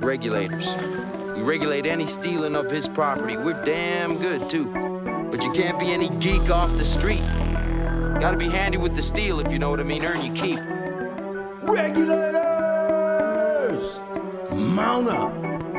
Regulators. We regulate any stealing of his property. We're damn good, too. But you can't be any geek off the street. Gotta be handy with the steel, if you know what I mean. Earn your keep. Regulators! Mount up!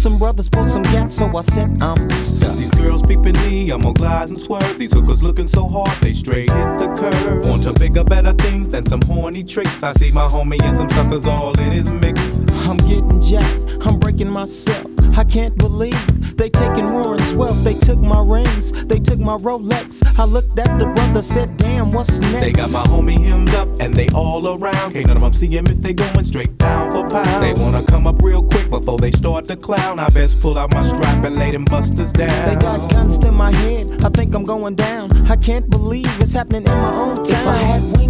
Some brothers pulled some gas, so I said, I'm Since stuck. these girls peeping me, I'm gonna glide and swerve. These hookers looking so hard, they straight hit the curve. Want to bigger, better things than some horny tricks. I see my homie and some suckers all in his mix. I'm getting jacked, I'm breaking myself. I can't believe they taking Warren's wealth. They took my rings, they took my Rolex. I looked at the brother, said, damn, what's next? They got my homie hemmed up and they all around. Can't none of them see him if they going straight down for pound. They wanna come up real quick before they start to clown. I best pull out my strap and lay them busters down. They got guns to my head, I think I'm going down. I can't believe it's happening in my own town. If I had wings,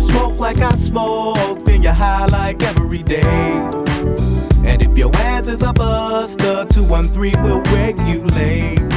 You smoke like I smoke, then you're high like every day. And if your ass is a buster, 213 will regulate.